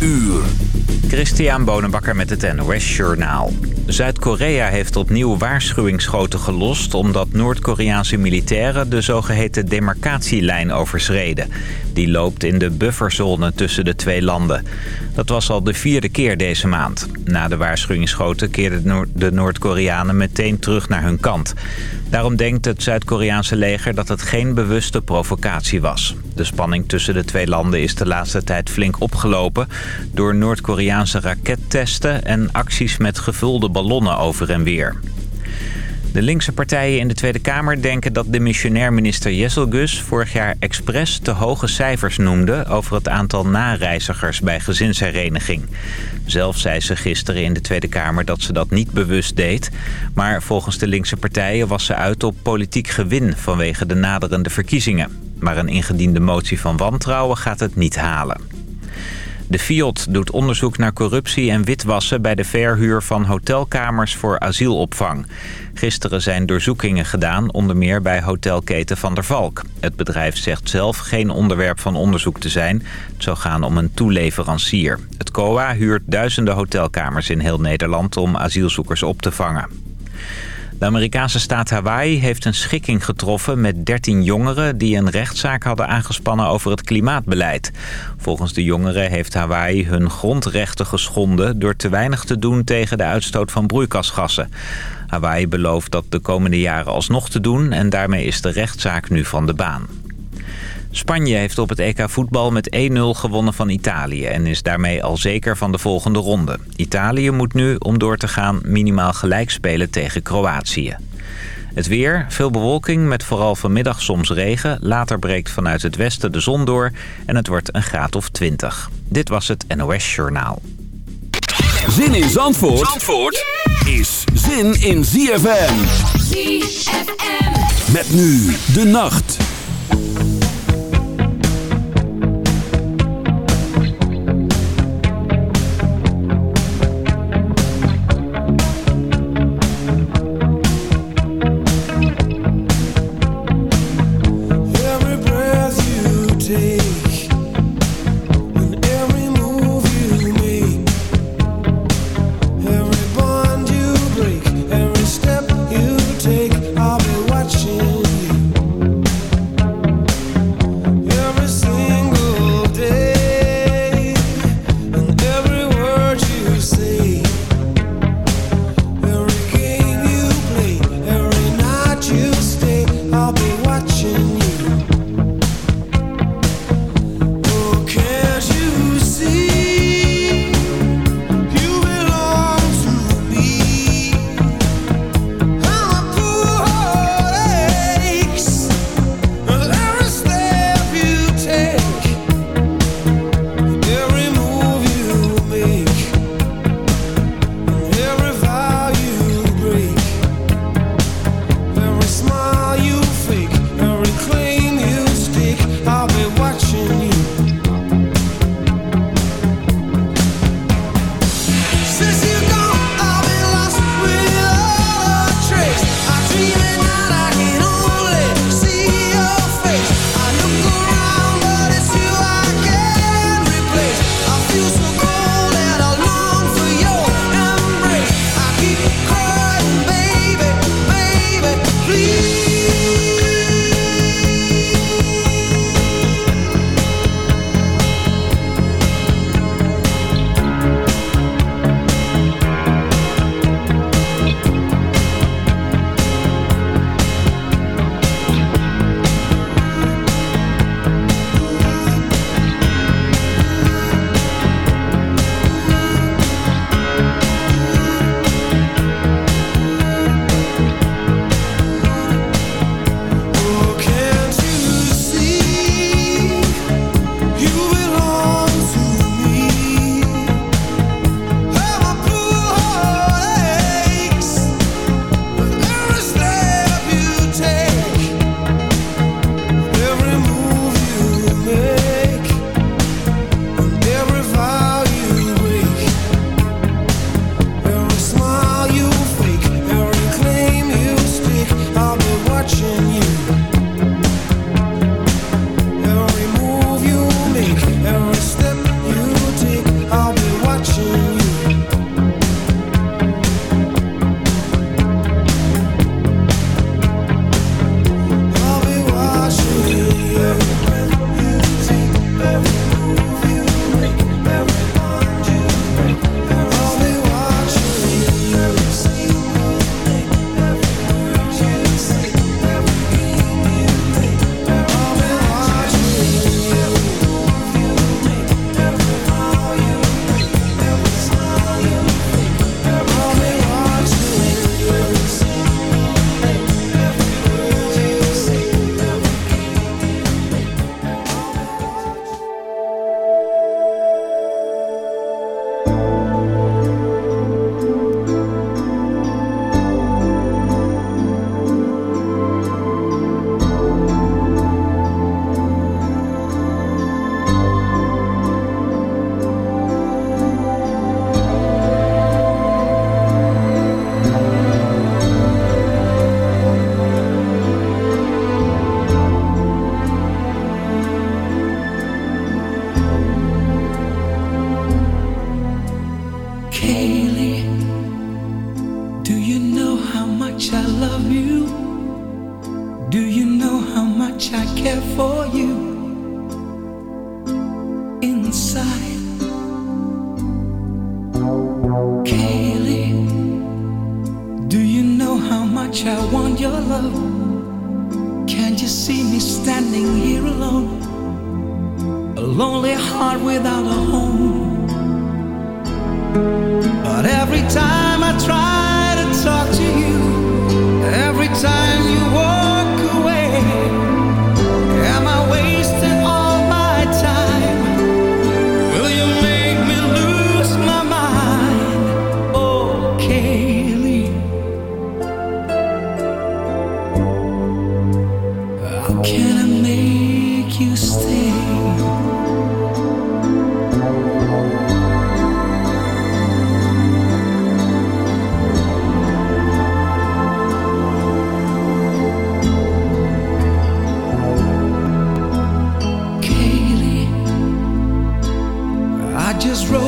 uur. Christian Bonenbakker met het NOS Journaal. Zuid-Korea heeft opnieuw waarschuwingsschoten gelost... omdat Noord-Koreaanse militairen de zogeheten demarcatielijn overschreden. Die loopt in de bufferzone tussen de twee landen. Dat was al de vierde keer deze maand. Na de waarschuwingsschoten keerden de Noord-Koreanen meteen terug naar hun kant. Daarom denkt het Zuid-Koreaanse leger dat het geen bewuste provocatie was. De spanning tussen de twee landen is de laatste tijd flink opgelopen... door Noord-Koreaanse rakettesten en acties met gevulde ballonnen over en weer. De linkse partijen in de Tweede Kamer denken dat de missionair minister Jesselgus vorig jaar expres te hoge cijfers noemde over het aantal nareizigers bij gezinshereniging. Zelf zei ze gisteren in de Tweede Kamer dat ze dat niet bewust deed. Maar volgens de linkse partijen was ze uit op politiek gewin vanwege de naderende verkiezingen. Maar een ingediende motie van wantrouwen gaat het niet halen. De FIOD doet onderzoek naar corruptie en witwassen bij de verhuur van hotelkamers voor asielopvang. Gisteren zijn doorzoekingen gedaan, onder meer bij hotelketen Van der Valk. Het bedrijf zegt zelf geen onderwerp van onderzoek te zijn. Het zou gaan om een toeleverancier. Het COA huurt duizenden hotelkamers in heel Nederland om asielzoekers op te vangen. De Amerikaanse staat Hawaii heeft een schikking getroffen met 13 jongeren... die een rechtszaak hadden aangespannen over het klimaatbeleid. Volgens de jongeren heeft Hawaii hun grondrechten geschonden... door te weinig te doen tegen de uitstoot van broeikasgassen. Hawaii belooft dat de komende jaren alsnog te doen... en daarmee is de rechtszaak nu van de baan. Spanje heeft op het EK voetbal met 1-0 gewonnen van Italië... en is daarmee al zeker van de volgende ronde. Italië moet nu, om door te gaan, minimaal gelijk spelen tegen Kroatië. Het weer, veel bewolking met vooral vanmiddag soms regen. Later breekt vanuit het westen de zon door en het wordt een graad of 20. Dit was het NOS Journaal. Zin in Zandvoort, Zandvoort is zin in ZFM. ZFM. Met nu de nacht.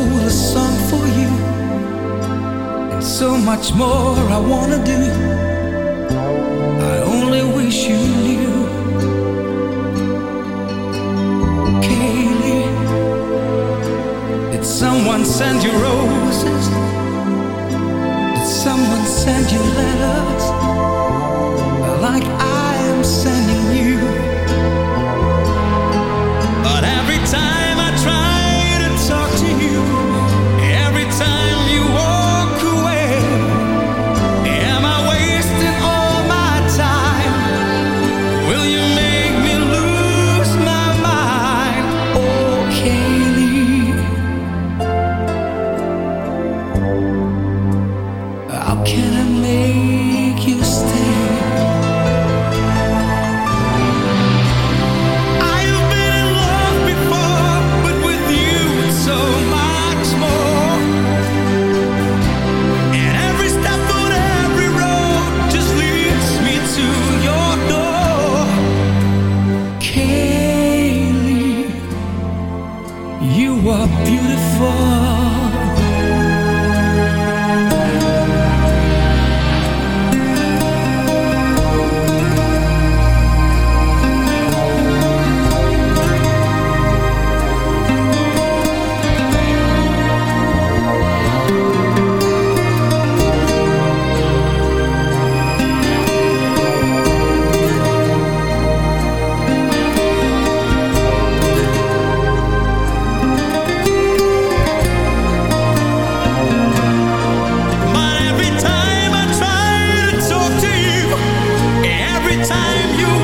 wrote a song for you. And so much more I wanna do. I only wish you knew. Kaylee, did someone send you roses? Did someone send you letters? Like I time you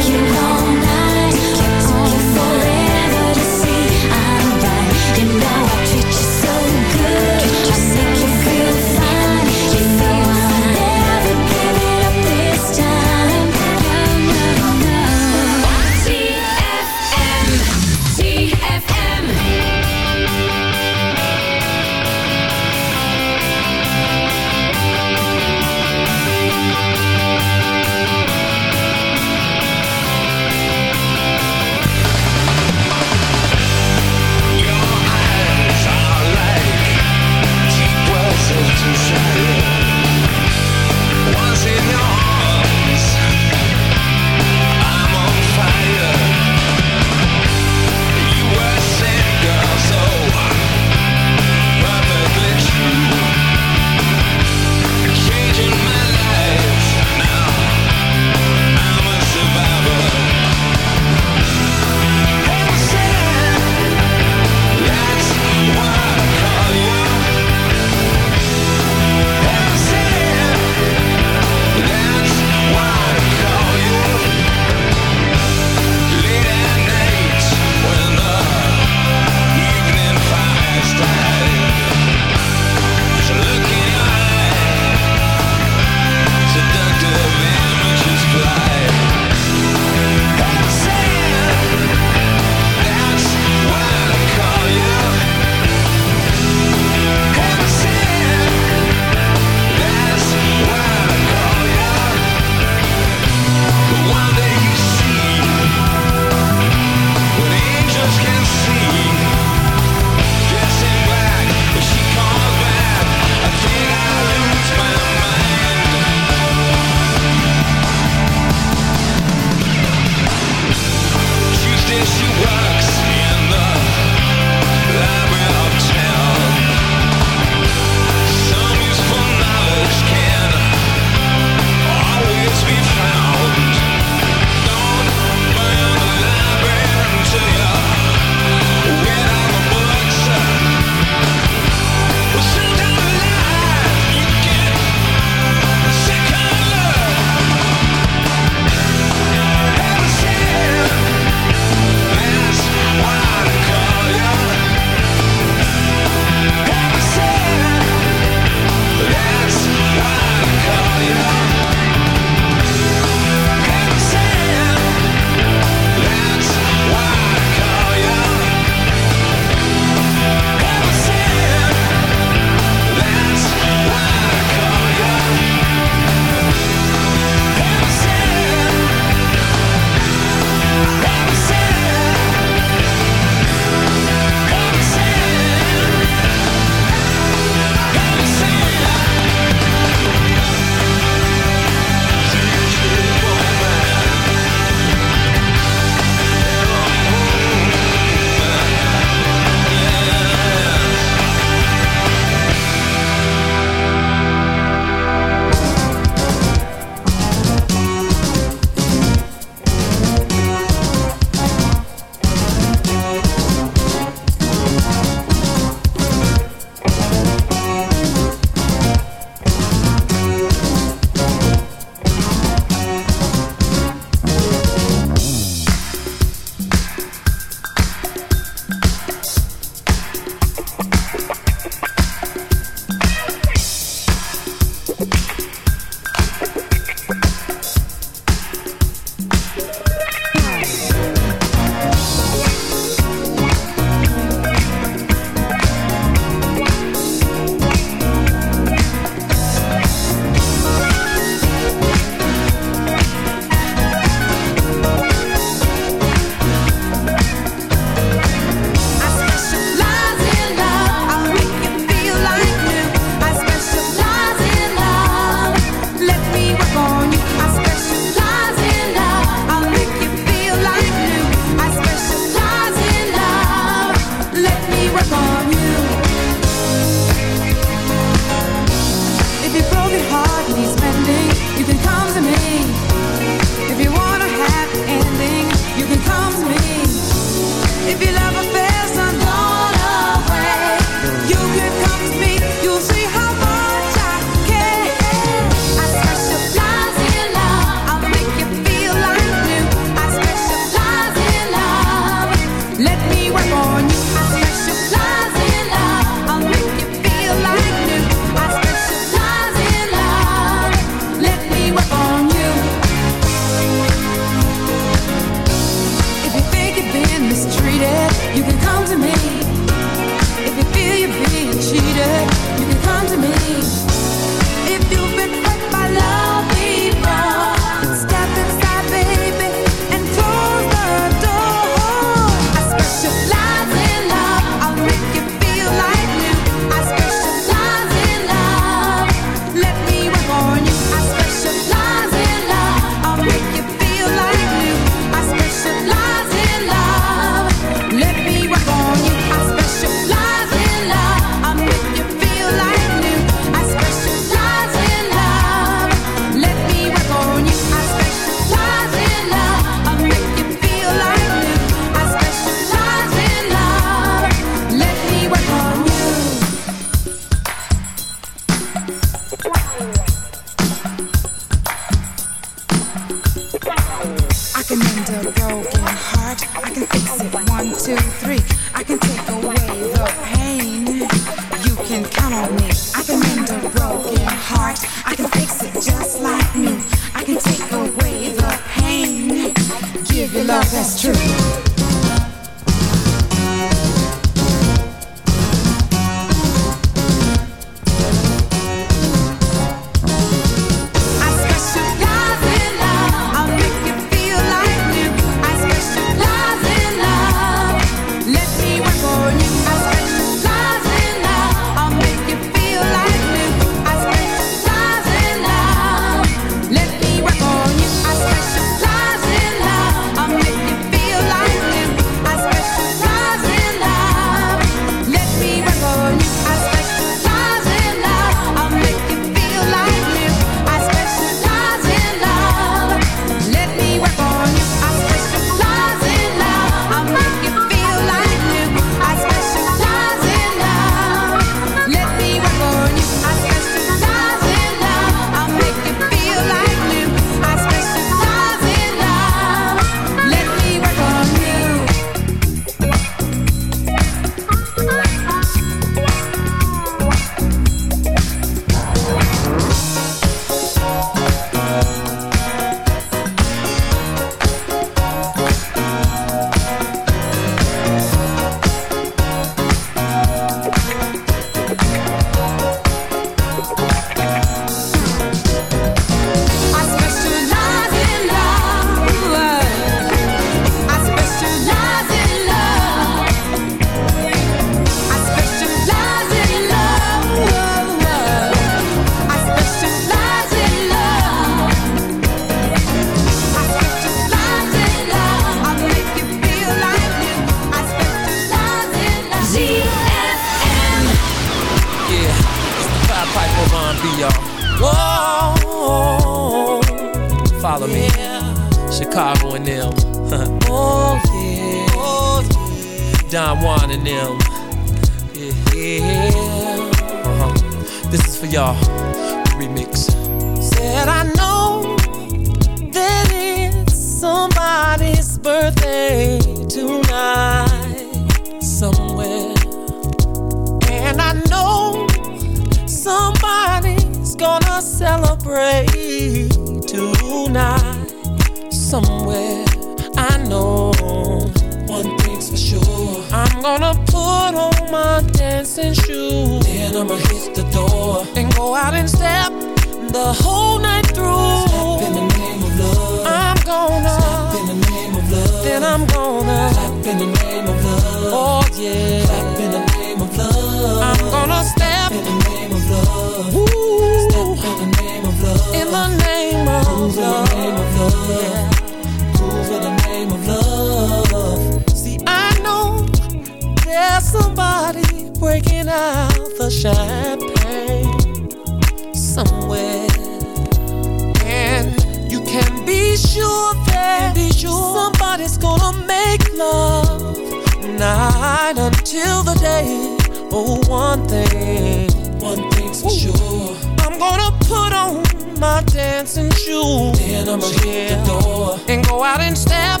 one thing. One thing's for sure. I'm gonna put on my dancing shoes. Then I'ma yeah. hit the door and go out and step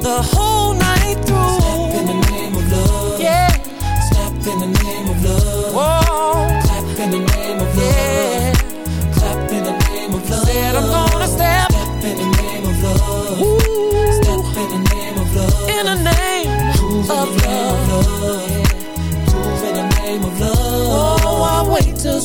the whole night through. Step in the name of love. Yeah. Step in the name of love. Whoa. Clap in the name of love. Yeah. Clap in the name of love. Said I'm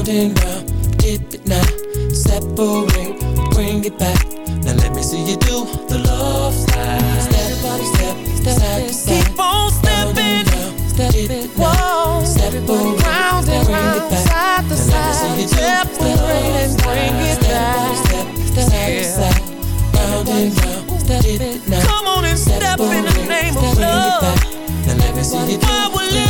round and round, dip it now, separate, bring it back. Now let me see you do the love slide. Step by step, step side to side. Keep on stepping, step it, whoa. Separate, round and round, side to side. Separate and bring it back. Step by step, side to side. Round and round, step it now. Come on and step in the name of love. Now let me see you do the love slide.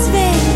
twee.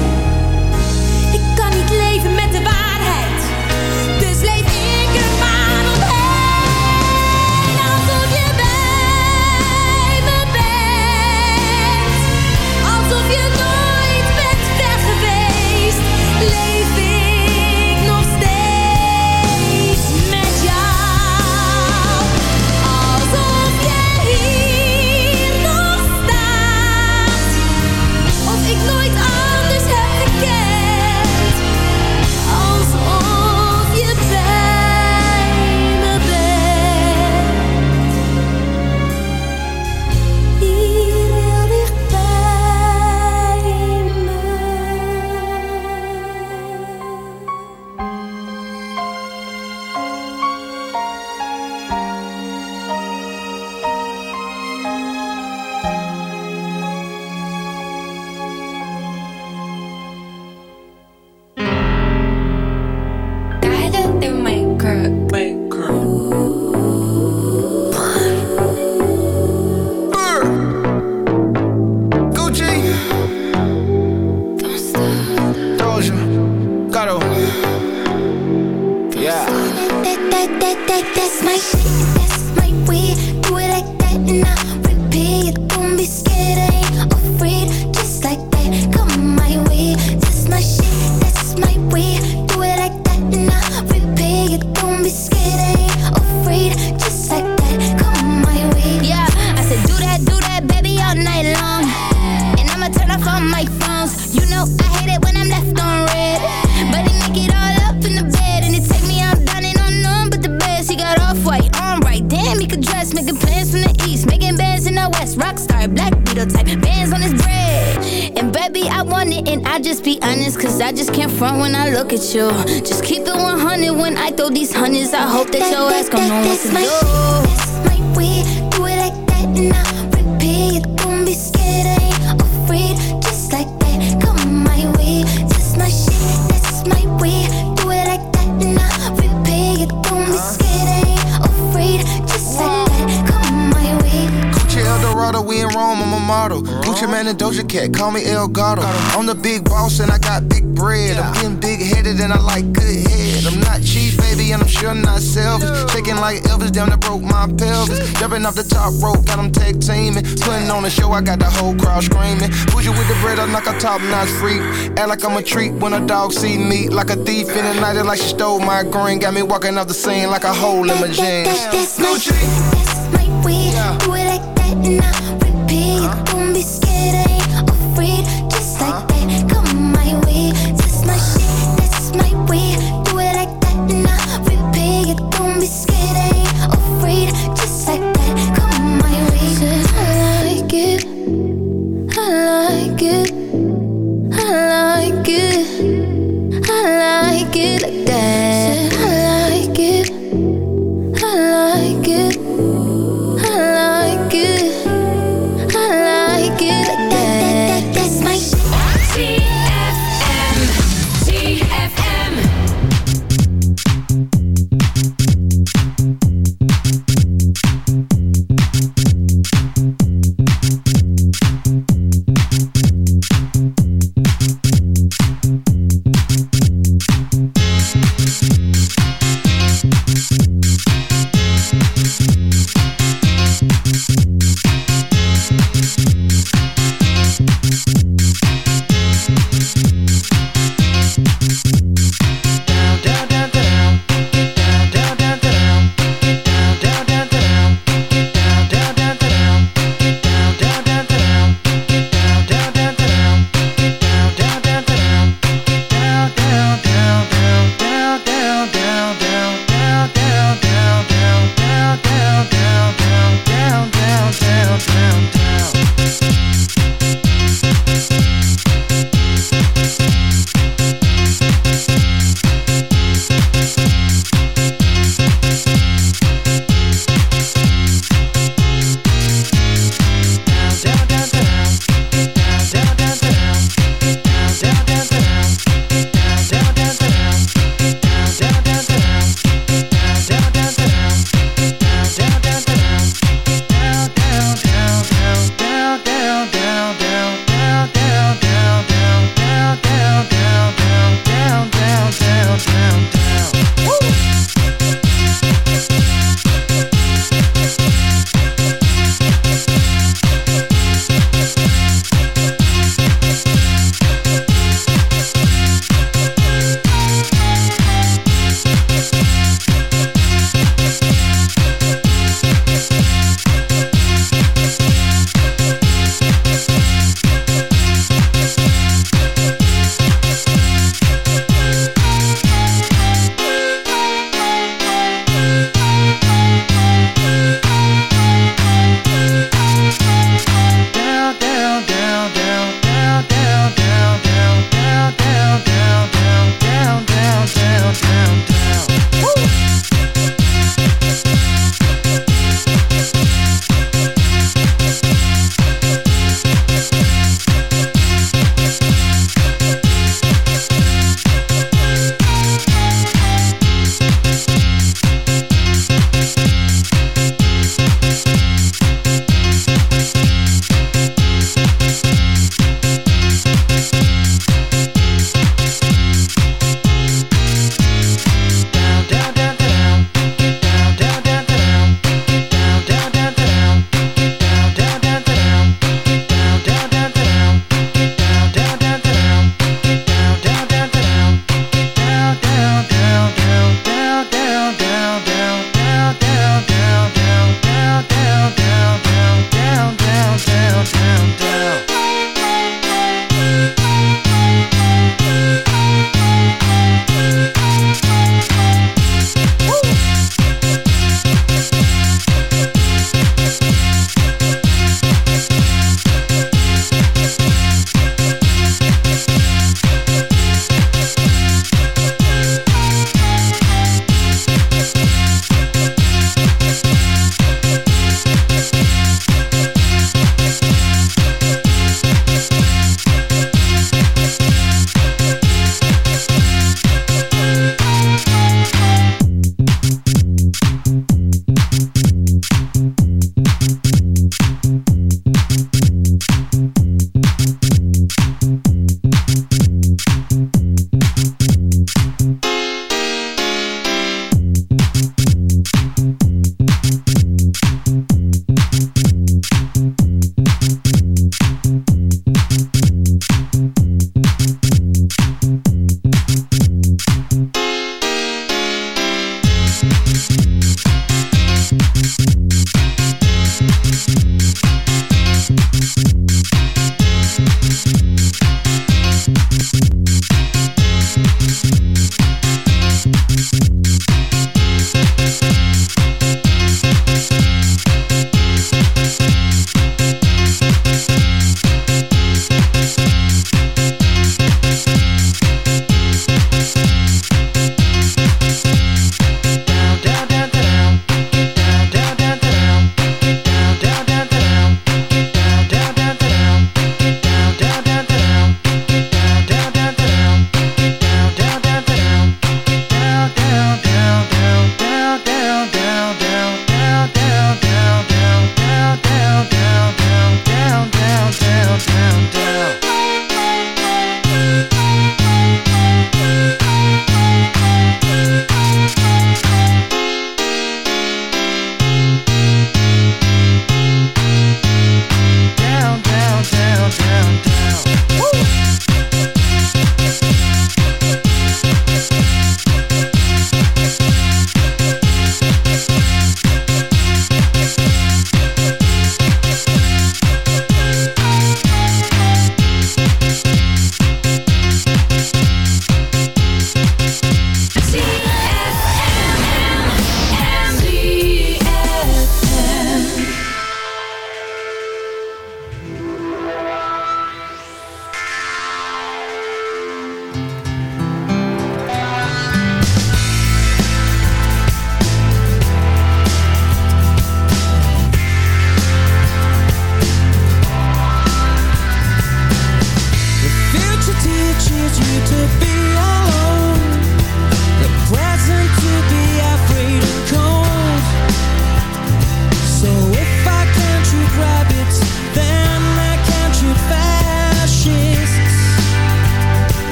Hope that your ass gon' know what to my do. That's my way. Do it like that and I repeat. Don't be scared, I ain't afraid. Just like that, come my way. That's my shit. That's my way. Do it like that and I repeat. Don't be scared, I ain't afraid. Just like that, come my way. Gucci Eldorado, we in Rome, I'm a model. Gucci Man and Doja Cat, call me El Gato. I'm the big boss and I got big bread. I'm getting big headed and I like good head. I'm not cheap, baby, and I'm sure not selfish. Shaking like Elvis, damn, that broke my pelvis. Jumping off the top rope, got them tag teaming. Putting on a show, I got the whole crowd screaming. Bougie with the bread, I'm like a top notch freak. Act like I'm a treat when a dog see me. Like a thief in the night, like she stole my green. Got me walking off the scene like a hole in my jeans. That's my. That's my way. Do it like that and I